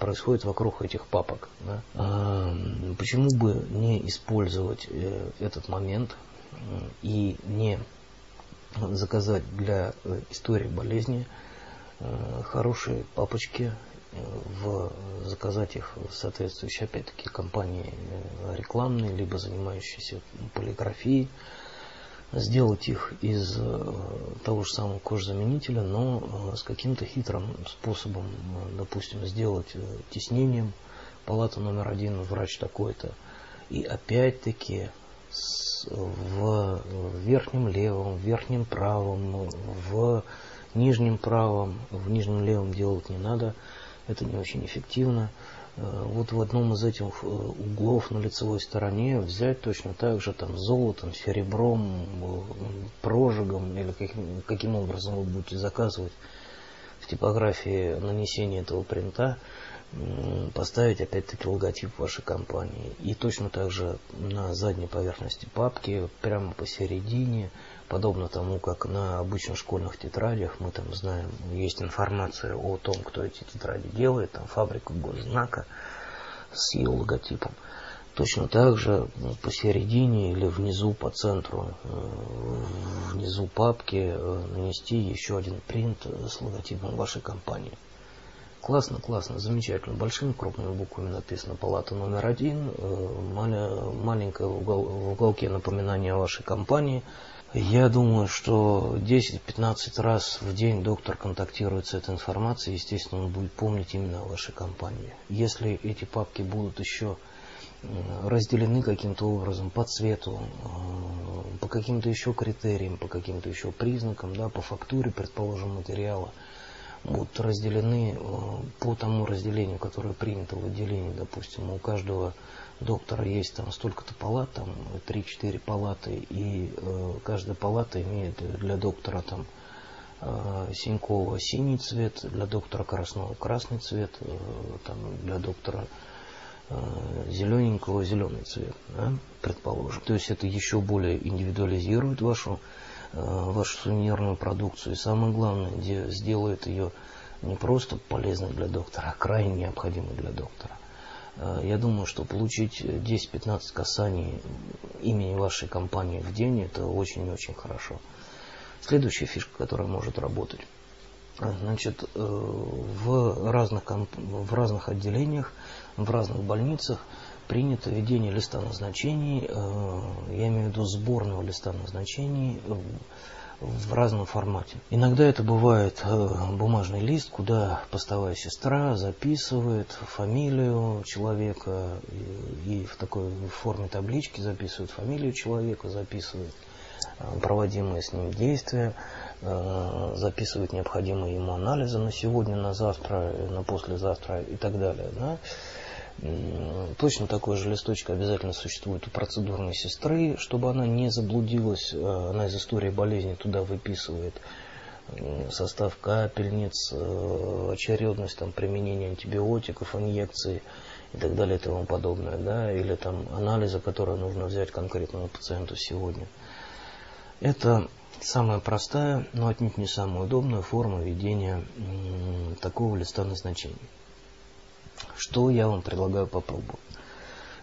происходит вокруг этих папок. А, почему бы не использовать этот момент и не заказать для э, истории болезни э, хорошие папочки, э, в, заказать их в соответствующей, опять-таки, компании рекламной, либо занимающейся полиграфией, сделать их из того же самого кожзаменителя, но с каким-то хитрым способом, допустим, сделать тиснением палата номер один, врач такой-то, и опять-таки в верхнем левом, в верхнем правом, в нижнем правом, в нижнем левом делать не надо, это не очень эффективно. Э, вот в одном из этих э, углов на лицевой стороне взять точно так же там золотом, серебром, э, прожигом или каким, каким образом вы будете заказывать в типографии нанесение этого принта, поставить опять-таки логотип вашей компании. И точно так же на задней поверхности папки, прямо посередине, подобно тому, как на обычных школьных тетрадях, мы там знаем, есть информация о том, кто эти тетради делает, там фабрика госзнака с ее логотипом. Точно так же посередине или внизу по центру, э, внизу папки э, нанести еще один принт с логотипом вашей компании Классно, классно, замечательно. Большими крупными буквами написано палата номер один. Э, маленькое в уголке напоминание о вашей компании. Я думаю, что 10-15 раз в день доктор контактирует с этой информацией, естественно, он будет помнить именно о вашей компании. Если эти папки будут еще разделены каким-то образом по цвету, э, по каким-то еще критериям, по каким-то еще признакам, да, по фактуре, предположим, материала, будут разделены э, по тому разделению, которое принято в отделении, допустим, у каждого доктора есть там столько-то палат, там 3-4 палаты, и э, каждая палата имеет для доктора там э, Синькова синий цвет, для доктора Краснова красный цвет, э, там, для доктора э, зелененького зеленый цвет, да, предположим. То есть это еще более индивидуализирует вашу Э, вашу сувенирную продукцию. И самое главное, где сделает ее не просто полезной для доктора, а крайне необходимой для доктора. Э, я думаю, что получить 10-15 касаний имени вашей компании в день, это очень-очень хорошо. Следующая фишка, которая может работать. Э, значит, в разных, в разных отделениях, в разных больницах принято ведение листа назначений, э, я имею в виду сборного листа назначений в разном формате. Иногда это бывает э, бумажный лист, куда постовая сестра записывает фамилию человека и в такой форме таблички записывает фамилию человека, записывает э, проводимые с ним действия, записывает необходимые ему анализы на сегодня, на завтра, на послезавтра и так далее. Да? Точно такой же листочек обязательно существует у процедурной сестры, чтобы она не заблудилась, э, она из истории болезни туда выписывает состав капельниц, э, очередность там, применения антибиотиков, инъекций и так далее и тому подобное, да, или там анализы, которые нужно взять конкретному пациенту сегодня. Это самая простая, но отнюдь не самая удобная форма ведения такого листа назначений. Что я вам предлагаю попробовать?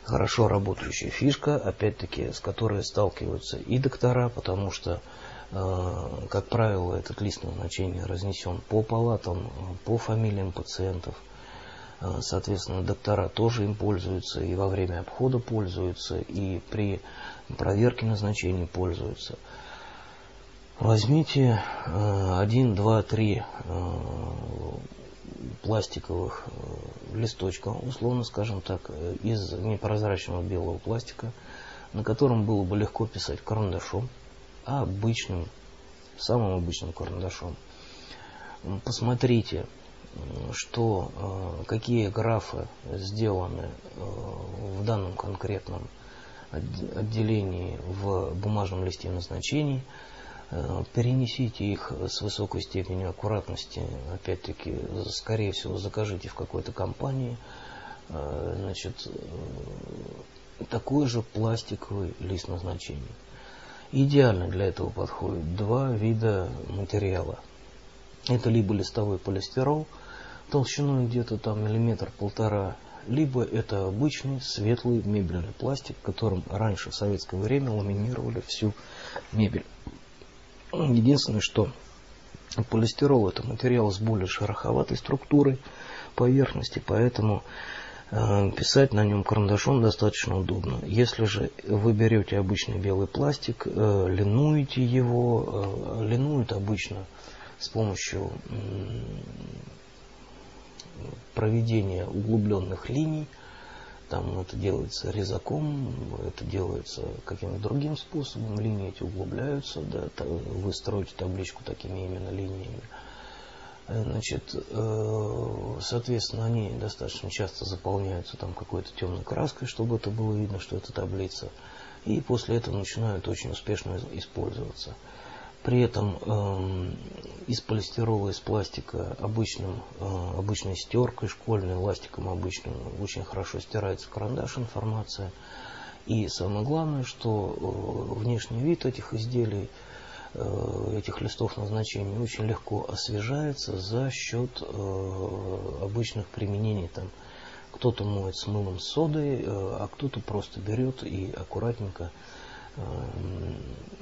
Хорошо работающая фишка, опять-таки, с которой сталкиваются и доктора, потому что, э, как правило, этот лист назначения разнесен по палатам, по фамилиям пациентов. Э, соответственно, доктора тоже им пользуются, и во время обхода пользуются, и при проверке назначений пользуются. Возьмите э, один, два, три пластиковых э, листочков, условно скажем так, э, из непрозрачного белого пластика, на котором было бы легко писать карандашом, а обычным, самым обычным карандашом. Посмотрите, что, э, какие графы сделаны в данном конкретном отделении в бумажном листе назначений – перенесите их с высокой степенью аккуратности, опять-таки, скорее всего, закажите в какой-то компании, э, значит, э, такой же пластиковый лист назначения. Идеально для этого подходят два вида материала. Это либо листовой полистирол, толщиной где-то там миллиметр-полтора, либо это обычный светлый мебельный пластик, которым раньше в советское время ламинировали всю мебель. Единственное, что полистирол это материал с более шероховатой структурой поверхности, поэтому э, писать на нем карандашом достаточно удобно. Если же вы берете обычный белый пластик, э, линуете его, э, линуют обычно с помощью проведения углубленных линий, там это делается резаком, это делается каким-то другим способом, линии эти углубляются, да, вы строите табличку такими именно линиями. Значит, э, соответственно, они достаточно часто заполняются там какой-то темной краской, чтобы это было видно, что это таблица. И после этого начинают очень успешно использоваться. При этом э, из полистирола, из пластика обычным, э, обычной стеркой школьной, ластиком обычным очень хорошо стирается карандаш, информация. И самое главное, что э, внешний вид этих изделий, э, этих листов назначения очень легко освежается за счет э, обычных применений там, кто-то моет с мылом с содой, э, а кто-то просто берет и аккуратненько Эм,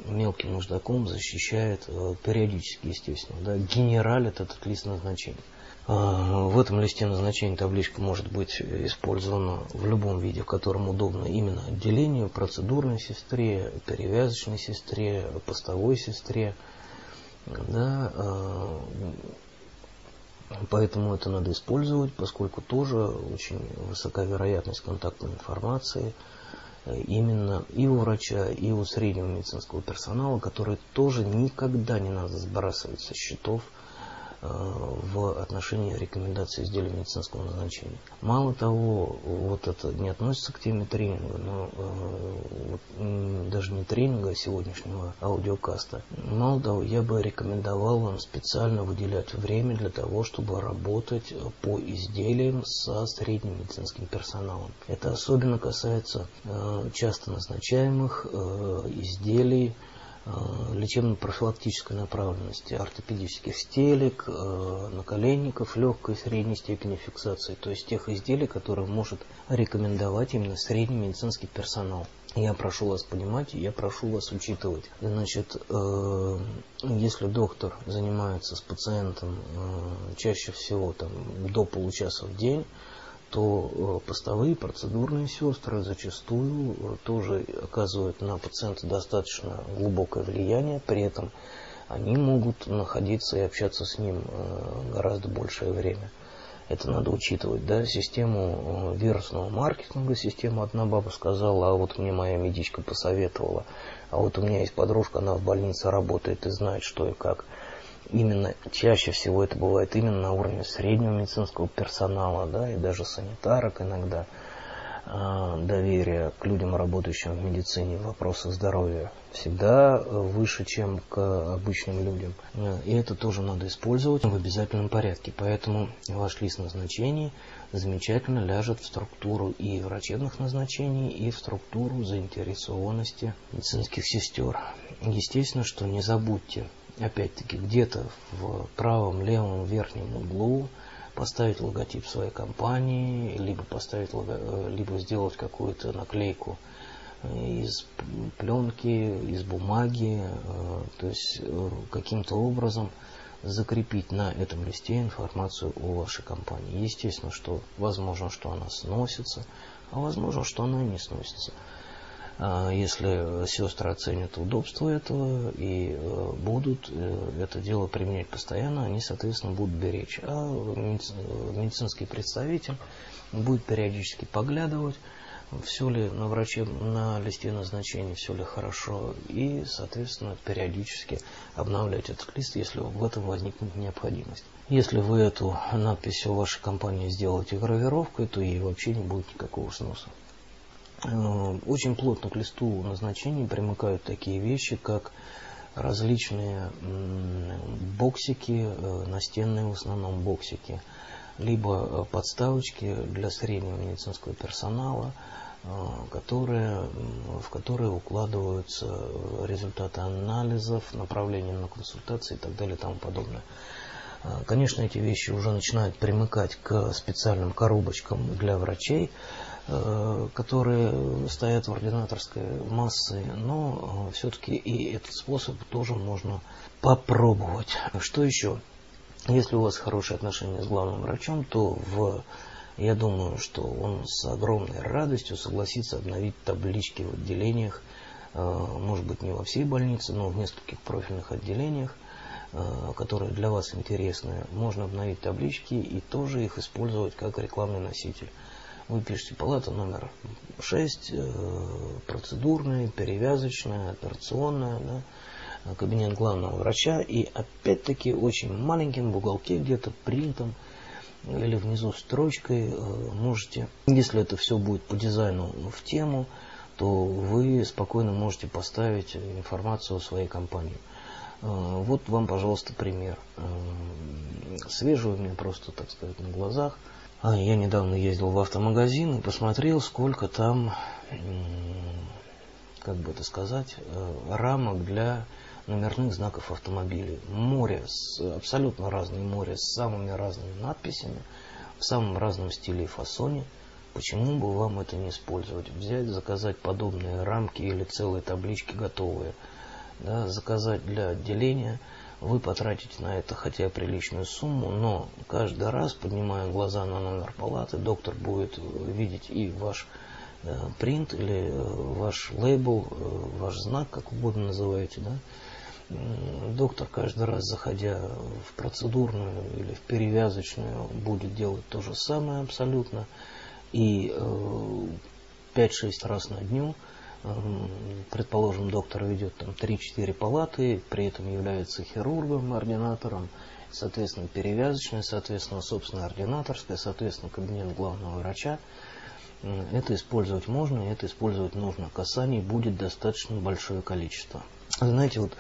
мелким наждаком защищает э, периодически, естественно. Да, генералит этот лист назначения. А, в этом листе назначения табличка может быть использована в любом виде, в котором удобно именно отделению, процедурной сестре, перевязочной сестре, постовой сестре. Да, поэтому это надо использовать, поскольку тоже очень высока вероятность контактной информации именно и у врача, и у среднего медицинского персонала, который тоже никогда не надо сбрасывать со счетов – в отношении рекомендаций изделий медицинского назначения. Мало того, вот это не относится к теме тренинга, но э, вот, даже не тренинга, а сегодняшнего аудиокаста. Мало того, я бы рекомендовал вам специально выделять время для того, чтобы работать по изделиям со средним медицинским персоналом. Это особенно касается э, часто назначаемых э, изделий, Э, лечебно-профилактической направленности, ортопедических стелек, э, наколенников легкой и средней степени фиксации, то есть тех изделий, которые может рекомендовать именно средний медицинский персонал. Я прошу вас понимать, я прошу вас учитывать. Значит, э, если доктор занимается с пациентом чаще всего там, до получаса в день, то э, постовые процедурные сестры зачастую э, тоже оказывают на пациента достаточно глубокое влияние, при этом они могут находиться и общаться с ним э, гораздо большее время. Это надо учитывать, да, систему вирусного маркетинга, систему одна баба сказала, а вот мне моя медичка посоветовала, а вот у меня есть подружка, она в больнице работает и знает, что и как именно чаще всего это бывает именно на уровне среднего медицинского персонала, да, и даже санитарок иногда э, доверие к людям, работающим в медицине в здоровья всегда выше, чем к обычным людям. И это тоже надо использовать в обязательном порядке. Поэтому ваш лист назначений замечательно ляжет в структуру и врачебных назначений, и в структуру заинтересованности медицинских сестер. Естественно, что не забудьте опять-таки где-то в правом, левом, верхнем углу поставить логотип своей компании, либо поставить лого, либо сделать какую-то наклейку из пленки, из бумаги, э, то есть э, каким-то образом закрепить на этом листе информацию о вашей компании. Естественно, что возможно, что она сносится, а возможно, что она не сносится. А, если сестры оценят удобство этого и э, будут э, это дело применять постоянно, они, соответственно, будут беречь. А медицинский представитель будет периодически поглядывать, все ли на враче, на листе назначения, все ли хорошо, и, соответственно, периодически обновлять этот лист, если в этом возникнет необходимость. Если вы эту надпись у вашей компании сделаете гравировкой, то ей вообще не будет никакого сноса. Э, очень плотно к листу назначений примыкают такие вещи, как различные боксики, э, настенные в основном боксики, либо э, подставочки для среднего медицинского персонала, которые, в которые укладываются результаты анализов, направления на консультации и так далее и тому подобное. Конечно, эти вещи уже начинают примыкать к специальным коробочкам для врачей, Э, которые стоят в ординаторской массе, но э, все-таки и этот способ тоже можно попробовать. Что еще? Если у вас хорошие отношения с главным врачом, то в, я думаю, что он с огромной радостью согласится обновить таблички в отделениях, э, может быть не во всей больнице, но в нескольких профильных отделениях, которые для вас интересны. Можно обновить таблички и тоже их использовать как рекламный носитель. Вы пишете палата номер 6, э, процедурная, перевязочная, операционная, да, кабинет главного врача. И опять-таки очень маленьким в уголке где-то принтом или внизу строчкой э, можете, если это все будет по дизайну в тему, то вы спокойно можете поставить информацию о своей компании. Э, вот вам, пожалуйста, пример. Свежий у меня просто, так сказать, на глазах – а, я недавно ездил в автомагазин и посмотрел, сколько там, как бы это сказать, э, рамок для номерных знаков автомобилей. Море, с, абсолютно разные море с самыми разными надписями, в самом разном стиле и фасоне. Почему бы вам это не использовать? Взять, заказать подобные рамки или целые таблички готовые. Да, заказать для отделения, вы потратите на это хотя приличную сумму, но каждый раз, поднимая глаза на номер палаты, доктор будет видеть и ваш э, принт или э, ваш лейбл, э, ваш знак, как угодно называете, да, доктор каждый раз, заходя в процедурную или в перевязочную, будет делать то же самое абсолютно. И 5-6 раз на дню предположим, доктор ведет там 3-4 палаты, при этом является хирургом, ординатором, соответственно, перевязочная, соответственно, собственно, ординаторская, соответственно, кабинет главного врача. Это использовать можно, это использовать нужно. Касаний будет достаточно большое количество. Знаете, вот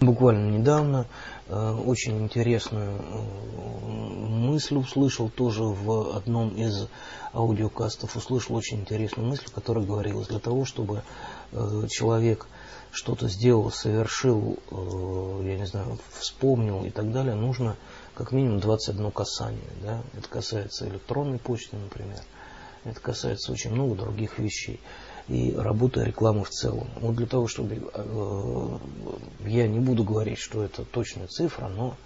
буквально недавно э, очень интересную э, мысль услышал тоже в одном из аудиокастов, услышал очень интересную мысль, которая говорилась для того, чтобы э, человек что-то сделал, совершил, я не знаю, вспомнил и так далее, нужно как минимум 21 касание. Да? Это касается электронной почты, например. Это касается очень много других вещей. И работы рекламы в целом. Вот для того, чтобы... Э, я не буду говорить, что это точная цифра, но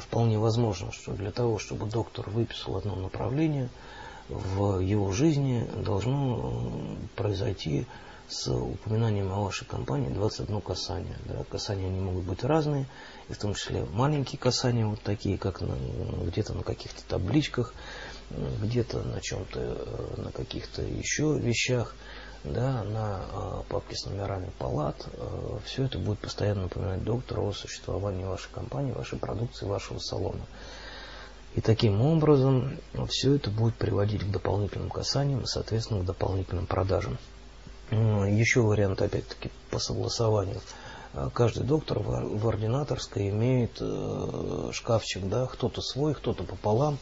вполне возможно, что для того, чтобы доктор выписал одно направление, в его жизни должно произойти с упоминанием о вашей компании 21 касание. Да, касания они могут быть разные, и в том числе маленькие касания, вот такие, как где-то на каких-то табличках, где-то на чем-то, э, на каких-то еще вещах, да, на э, папке с номерами палат. Э, все это будет постоянно напоминать доктору о существовании вашей компании, вашей продукции, вашего салона. И таким образом все это будет приводить к дополнительным касаниям и, соответственно, к дополнительным продажам. Еще вариант, опять-таки, по согласованию. А, каждый доктор в ординаторской имеет э, шкафчик, да, кто-то свой, кто-то пополам,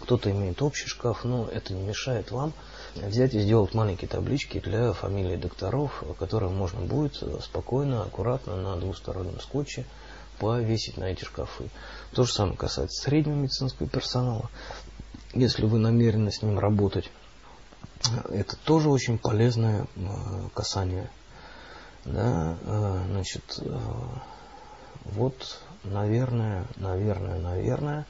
кто-то имеет общий шкаф, но это не мешает вам взять и сделать маленькие таблички для фамилии докторов, которые можно будет спокойно, аккуратно на двустороннем скотче повесить на эти шкафы. То же самое касается среднего медицинского персонала. Если вы намерены с ним работать это тоже очень полезное касание. Да, э, значит, э, вот, наверное, наверное, наверное,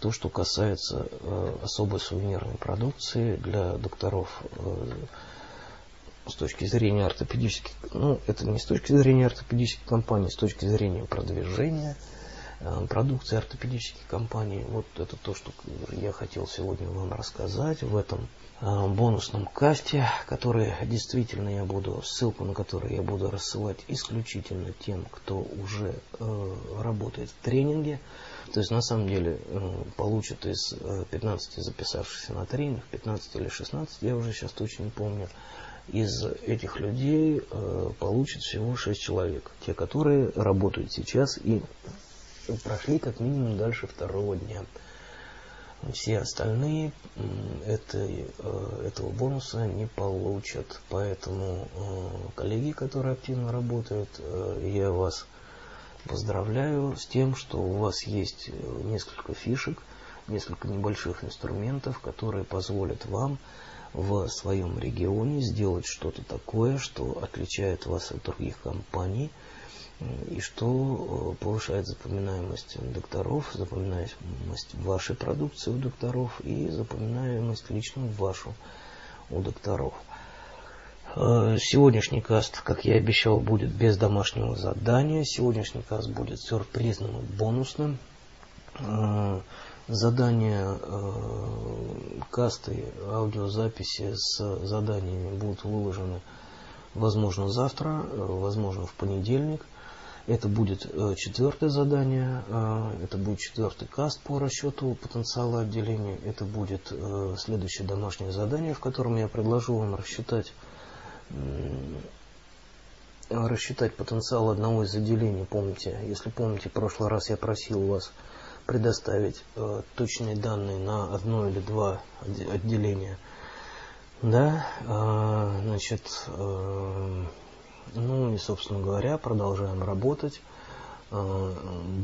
то, что касается э, особой сувенирной продукции для докторов с точки зрения ортопедических, ну, это не с точки зрения ортопедических компаний, с точки зрения продвижения продукции ортопедических компаний. Вот это то, что я хотел сегодня вам рассказать в этом Э, бонусном касте, который действительно я буду, ссылку на который я буду рассылать исключительно тем, кто уже э, работает в тренинге. То есть на самом деле э, получат из э, 15 записавшихся на тренинг, 15 или 16, я уже сейчас точно не помню, из этих людей э, получат всего 6 человек. Те, которые работают сейчас и прошли как минимум дальше второго дня. Все остальные это, э, этого бонуса не получат. Поэтому, э, коллеги, которые активно работают, э, я вас поздравляю с тем, что у вас есть несколько фишек, несколько небольших инструментов, которые позволят вам в своем регионе сделать что-то такое, что отличает вас от других компаний – и что э, повышает запоминаемость докторов, запоминаемость вашей продукции у докторов и запоминаемость лично вашу у докторов. Э, сегодняшний каст, как я и обещал, будет без домашнего задания. Сегодняшний каст будет сюрпризным и бонусным. Э, задания касты, аудиозаписи с заданиями будут выложены, возможно, завтра, возможно, в понедельник – это будет э, четвертое задание, э, это будет четвертый каст по расчету потенциала отделения. Это будет э, следующее домашнее задание, в котором я предложу вам рассчитать, рассчитать потенциал одного из отделений. Помните, если помните, в прошлый раз я просил вас предоставить точные данные на одно или два отделения. Да, значит, ну и, собственно говоря, продолжаем работать. Э,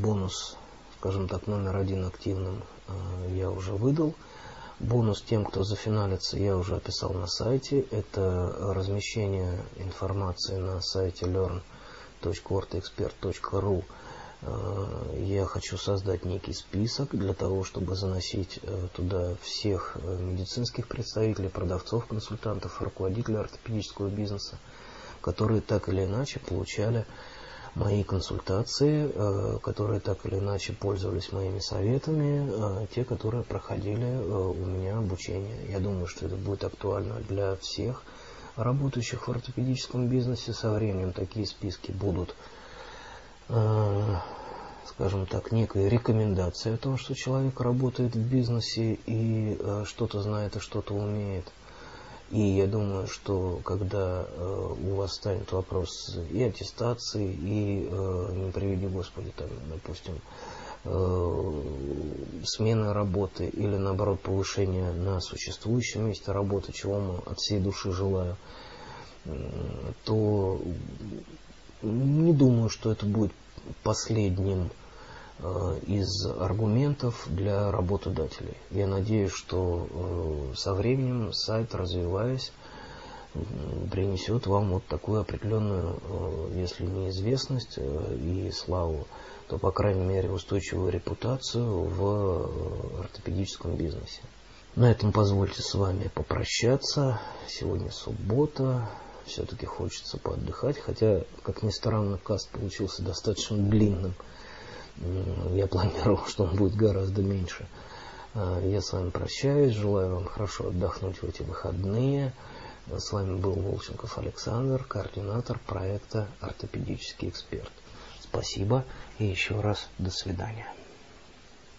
бонус, скажем так, номер один активным э, я уже выдал. Бонус тем, кто зафиналится, я уже описал на сайте. Это размещение информации на сайте learn.ortexpert.ru Э, я хочу создать некий список для того, чтобы заносить э, туда всех э, медицинских представителей, продавцов, консультантов, руководителей ортопедического бизнеса, которые так или иначе получали мои консультации, которые так или иначе пользовались моими советами, те, которые проходили у меня обучение. Я думаю, что это будет актуально для всех работающих в ортопедическом бизнесе. Со временем такие списки будут Э, скажем так, некая рекомендация о том, что человек работает в бизнесе и э, что-то знает и что-то умеет. И я думаю, что когда э, у вас станет вопрос и аттестации, и, не приведи Господи, там, допустим, смены работы или наоборот повышения на существующем месте работы, чего мы от всей души желаю, то не думаю, что это будет последним э, из аргументов для работодателей. Я надеюсь, что э, со временем сайт, развиваясь, принесет вам вот такую определенную, э, если не известность и славу, то, по крайней мере, устойчивую репутацию в ортопедическом бизнесе. На этом позвольте с вами попрощаться. Сегодня суббота все-таки хочется поотдыхать, хотя, как ни странно, каст получился достаточно длинным. Я планировал, что он будет гораздо меньше. А, я с вами прощаюсь, желаю вам хорошо отдохнуть в эти выходные. С вами был Волченков Александр, координатор проекта «Ортопедический эксперт». Спасибо и еще раз до свидания.